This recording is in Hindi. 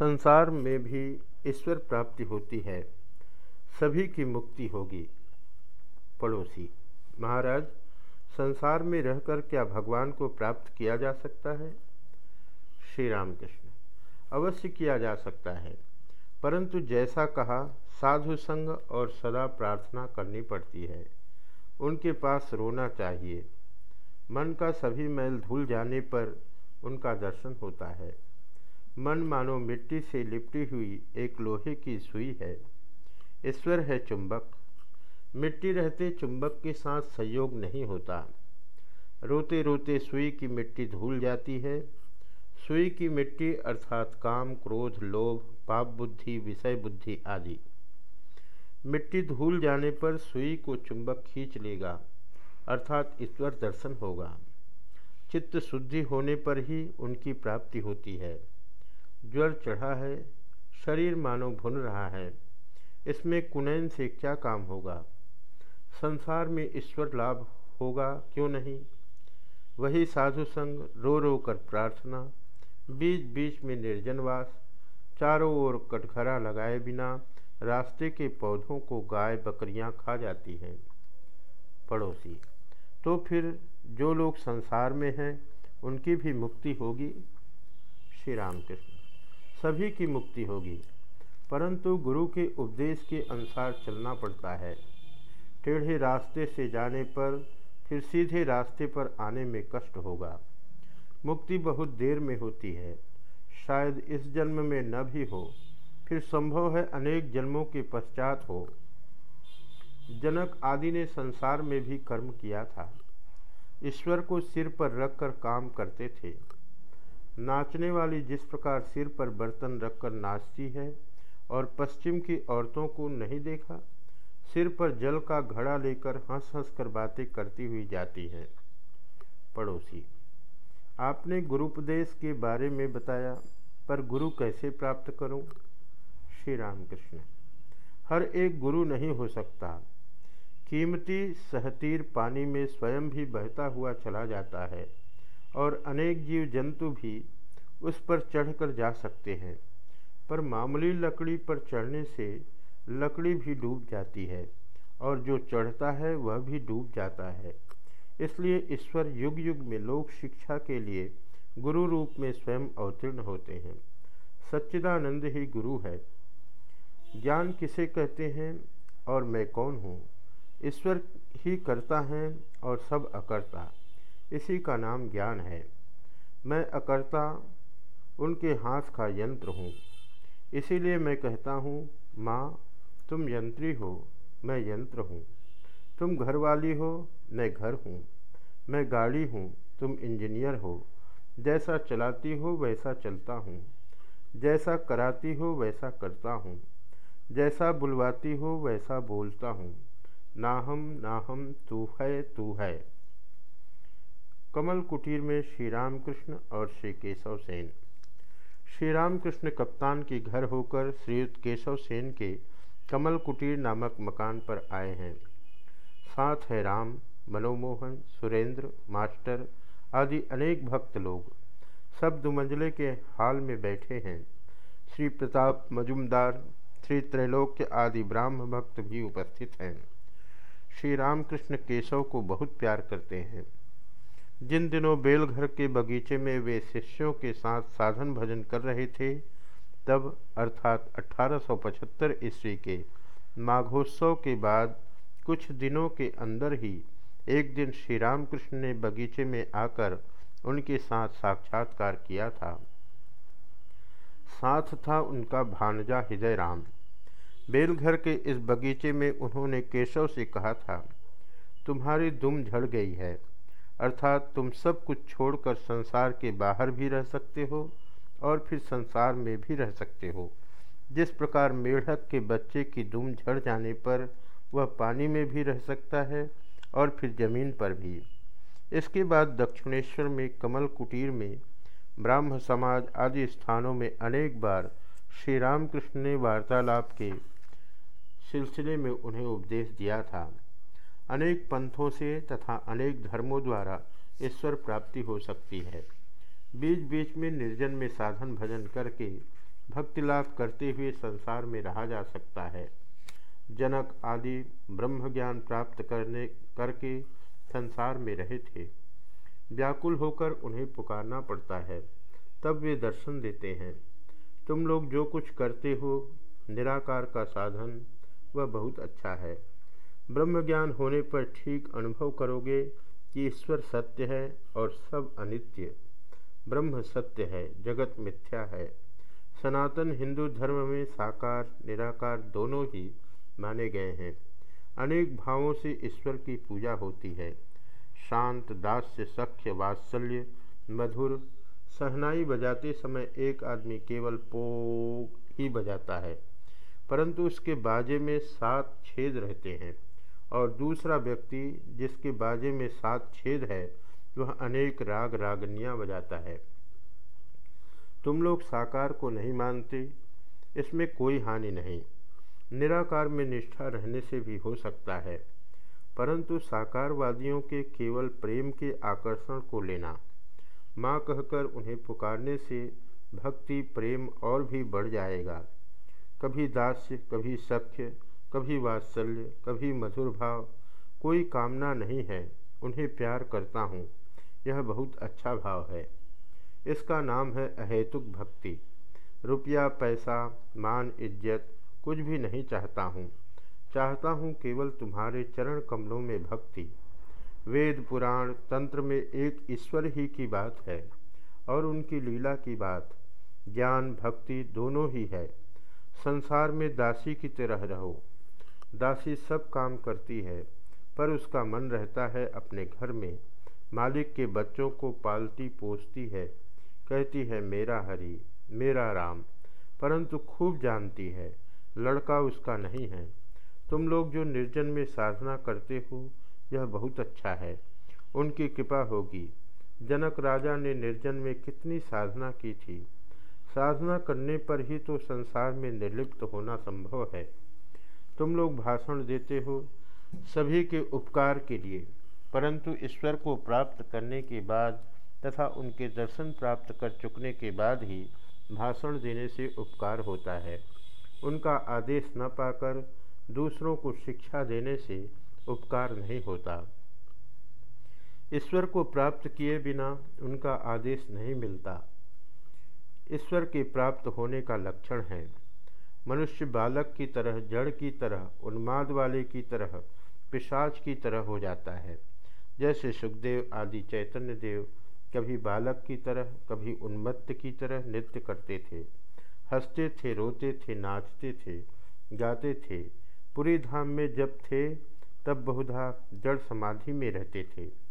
संसार में भी ईश्वर प्राप्ति होती है, सभी की मुक्ति होगी। पड़ोसी, महाराज, संसार में रहकर क्या भगवान को प्राप्त किया जा सकता है? श्री राम कृष्ण अवश्य किया जा सकता है, परंतु जैसा कहा, साधु संग और सदा प्रार्थना करनी पड़ती है। उनके पास रोना चाहिए। मन का सभी मैल धुल जाने पर उनका दर्शन होता है। मन मानो मिट्टी से लिपटी हुई एक लोहे की सुई है। ईश्वर है चुंबक। मिट्टी रहते चुंबक के साथ संयोग नहीं होता। रोते रोते सुई की मिट्टी धूल जाती है। सुई की मिट्टी अर्थात काम, क्रोध, लोभ, पाप बुद्धि, विषय बुद्धि आदि। मिट्टी धूल जाने पर सुई को चुंबक खींच लेगा, अर्थात ईश्वर दर्शन होगा। चित्त शुद्धि होने पर ही उनकी प्राप्ति होती है। ज्वर चढ़ा है, शरीर मानो भुन रहा है। इसमें कुनैन से क्या काम होगा? संसार में ईश्वर लाभ होगा क्यों नहीं? वही साधु संग रो रो कर प्रार्थना बीच बीच में निर्जनवास, चारों ओर कटघरा लगाए बिना रास्ते के पौधों को गाय बकरियाँ खा जाती हैं। पड़ोसी तो फिर जो लोग संसार में हैं, उनकी भी मुक्ति होगी? श्री राम कृष्ण सभी की मुक्ति होगी। परंतु गुरु के उपदेश के अनुसार चलना पड़ता है। टेढ़े रास्ते से जाने पर, फिर सीधे रास्ते पर आने में कष्ट होगा। मुक्ति बहुत देर में होती है। शायद इस जन्म में न भी हो, फिर संभव है अनेक जन्मों के पश्चात हो। जनक आदि ने संसार में भी कर्म किया था। ईश्वर को सिर पर रखकर काम करते थे। नाचने वाली जिस प्रकार सिर पर बर्तन रखकर नाचती है और पश्चिम की औरतों को नहीं देखा, सिर पर जल का घड़ा लेकर हंस हंस कर बातें करती हुई जाती हैं। पड़ोसी, आपने गुरुपदेश के बारे में बताया, पर गुरु कैसे प्राप्त करूँ? श्री राम कृष्ण हर एक गुरु नहीं हो सकता। कीमती सहतीर पानी में स्वयं भी बहता हुआ चला जाता है। और अनेक जीव जंतु भी उस पर चढ़कर जा सकते हैं। पर मामूली लकड़ी पर चढ़ने से लकड़ी भी डूब जाती है और जो चढ़ता है वह भी डूब जाता है। इसलिए ईश्वर युग युग में लोक शिक्षा के लिए गुरु रूप में स्वयं अवतीर्ण होते हैं। सच्चिदानंद ही गुरु है। ज्ञान किसे कहते हैं और मैं कौन हूँ? ईश्वर ही करता है और सब अकर्ता। इसी का नाम ज्ञान है। मैं अकर्ता, उनके हाथ का यंत्र हूँ। इसीलिए मैं कहता हूँ, माँ, तुम यंत्री हो, मैं यंत्र हूँ। तुम घर वाली हो, मैं घर हूँ। मैं गाड़ी हूँ, तुम इंजीनियर हो। जैसा चलाती हो, वैसा चलता हूँ। जैसा कराती हो, वैसा करता हूँ। जैसा बुलवाती हो, वैसा बोलता हूँ। ना हम ना हम तू है तू है। कमल कुटीर में श्री राम कृष्ण और श्री केशव सेन श्री राम कृष्ण कप्तान के घर होकर श्रीयुक्त केशव सेन के कमल कुटीर नामक मकान पर आए हैं। साथ है राम, मनोमोहन, सुरेंद्र, मास्टर आदि अनेक भक्त लोग। सब दुमंजले के हाल में बैठे हैं। श्री प्रताप मजुमदार, श्री त्रैलोक्य आदि ब्राह्म भक्त भी उपस्थित हैं। श्री रामकृष्ण केशव को बहुत प्यार करते हैं। जिन दिनों बेलघर के बगीचे में वे शिष्यों के साथ साधन भजन कर रहे थे, तब अर्थात 1875 ईस्वी के माघोत्सव के बाद कुछ दिनों के अंदर ही एक दिन श्री रामकृष्ण ने बगीचे में आकर उनके साथ साक्षात्कार किया था। साथ था उनका भानजा हृदय राम बेलघर के इस बगीचे में उन्होंने केशव से कहा था, तुम्हारी दुम झड़ गई है। अर्थात तुम सब कुछ छोड़कर संसार के बाहर भी रह सकते हो और फिर संसार में भी रह सकते हो। जिस प्रकार मेढक के बच्चे की दुम झड़ जाने पर वह पानी में भी रह सकता है और फिर ज़मीन पर भी। इसके बाद दक्षिणेश्वर में कमल कुटीर में ब्राह्म समाज आदि स्थानों में अनेक बार श्री रामकृष्ण ने वार्तालाप के सिलसिले में उन्हें उपदेश दिया था। अनेक पंथों से तथा अनेक धर्मों द्वारा ईश्वर प्राप्ति हो सकती है। बीच बीच में निर्जन में साधन भजन करके भक्ति लाभ करते हुए संसार में रहा जा सकता है। जनक आदि ब्रह्म ज्ञान प्राप्त करने, करके संसार में रहे थे। व्याकुल होकर उन्हें पुकारना पड़ता है। तब वे दर्शन देते हैं। तुम लोग जो कुछ करते हो, निराकार का साधन, वह बहुत अच्छा है। ब्रह्म ज्ञान होने पर ठीक अनुभव करोगे कि ईश्वर सत्य है और सब अनित्य। ब्रह्म सत्य है, जगत मिथ्या है। सनातन हिंदू धर्म में साकार, निराकार दोनों ही माने गए हैं। अनेक भावों से ईश्वर की पूजा होती है। शांत, दास्य, सख्य, वात्सल्य, मधुर, सहनाई बजाते समय एक आदमी केवल पोग ही बजाता है, परंतु उसके बाजे में सात छेद रहते हैं। और दूसरा व्यक्ति जिसके बाजे में सात छेद है, वह अनेक राग रागनियाँ बजाता है। तुम लोग साकार को नहीं मानते, इसमें कोई हानि नहीं। निराकार में निष्ठा रहने से भी हो सकता है, परंतु साकारवादियों के केवल प्रेम के आकर्षण को लेना। माँ कहकर उन्हें पुकारने से भक्ति, प्रेम और भी बढ़ जाएगा। कभी दास्य, कभी सख्य कभी वात्सल्य, कभी मधुर भाव। कोई कामना नहीं है, उन्हें प्यार करता हूँ। यह बहुत अच्छा भाव है। इसका नाम है अहेतुक भक्ति। रुपया, पैसा, मान, इज़्ज़त, कुछ भी नहीं चाहता हूँ। चाहता हूँ केवल तुम्हारे चरण कमलों में भक्ति। वेद, पुराण, तंत्र में एक ईश्वर ही की बात है और उनकी लीला की बात। ज्ञान, भक्ति दोनों ही है। संसार में दासी की तरह रहो। दासी सब काम करती है, पर उसका मन रहता है अपने घर में। मालिक के बच्चों को पालती पोसती है, कहती है, मेरा हरि, मेरा राम। परंतु खूब जानती है, लड़का उसका नहीं है। तुम लोग जो निर्जन में साधना करते हो, यह बहुत अच्छा है। उनकी कृपा होगी। जनक राजा ने निर्जन में कितनी साधना की थी। साधना करने पर ही तो संसार में निर्लिप्त होना संभव है। तुम लोग भाषण देते हो सभी के उपकार के लिए, परंतु ईश्वर को प्राप्त करने के बाद तथा उनके दर्शन प्राप्त कर चुकने के बाद ही भाषण देने से उपकार होता है। उनका आदेश न पाकर दूसरों को शिक्षा देने से उपकार नहीं होता। ईश्वर को प्राप्त किए बिना उनका आदेश नहीं मिलता। ईश्वर के प्राप्त होने का लक्षण है। मनुष्य बालक की तरह, जड़ की तरह, उन्माद वाले की तरह, पिशाच की तरह हो जाता है। जैसे सुखदेव आदि चैतन्य देव कभी बालक की तरह, कभी उन्मत्त की तरह नृत्य करते थे। हँसते थे, रोते थे, नाचते थे, गाते थे। पूरी धाम में जब थे, तब बहुधा जड़ समाधि में रहते थे।